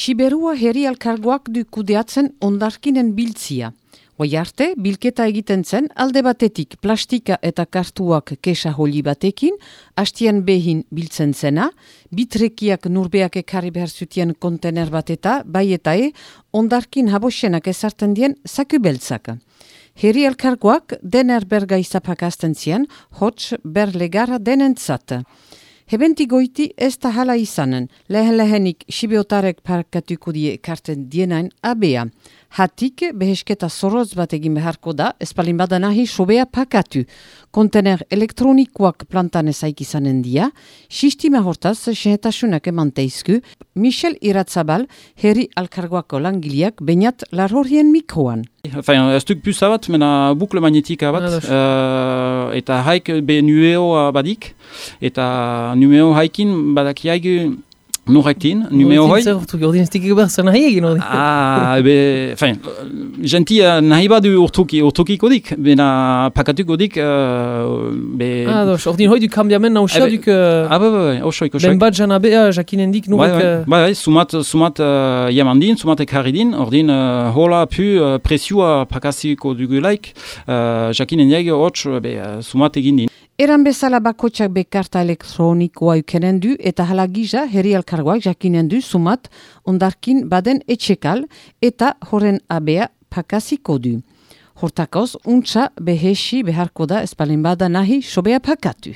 Siberua herri alkargoak du kudeatzen ondarkinen biltzia. Hoi arte, bilketa egiten zen alde batetik plastika eta kartuak kesa holi batekin, hastian behin biltzen zena, bitrekiak nurbeak ekarri behar zutien kontener bat eta, bai eta e, ondarkin habosenak ezartzen dien zaku beltzak. Herri elkargoak dener berga izapak azten zien, hots berlegara denentzat. Hebenti goiti ez da hala izanen, lehen lehenik sibiotarek parkatuko die karten dienain abea. Hatik behesketa zoroz bat egin beharko da, espalin badanahi sobea pakatu. Kontener elektronikoak plantan ezaik izanen dia, sistima hortaz sehetasunak emanteizku, Michel Iratzabal, herri alkargoako langileak, bainat larhorien mikroan. Enfin, ez duk puza bat, mena bukle magnetika bat, uh, eta haik be numeo badik, eta numeo haikin badak jaigu Norektin, numeo hoi. Zer urtuk, ordin ez dikik behar zer nahi egin ordin. Ah, be, enfin, genti uh, nahi badu urtuki, urtukiko dik, bena pakatuko dik, uh, be... Ah, dos, ordin hoi du kambiamen nau xa duk... Ah, ba, ba, ba, osoik, osoik. Ben bat jan abea, jakinen dik, nurek... Ba, ba, ba, sumat, sumat uh, jamandin, sumat ekarridin, ordin uh, hola pu uh, presiua pakasiko dugulaik, uh, jakinen jeg, hotz, be, uh, sumat egin din. Eran bezala bakotxak bekarta elektronikoa ukenen du eta hala gisa herri alkargoak jakinen du sumat ondarkin baden etxekal eta horren abea pakasiko du. Hortakoz, untsa behesi beharko da espalin bada nahi sobea pakatu.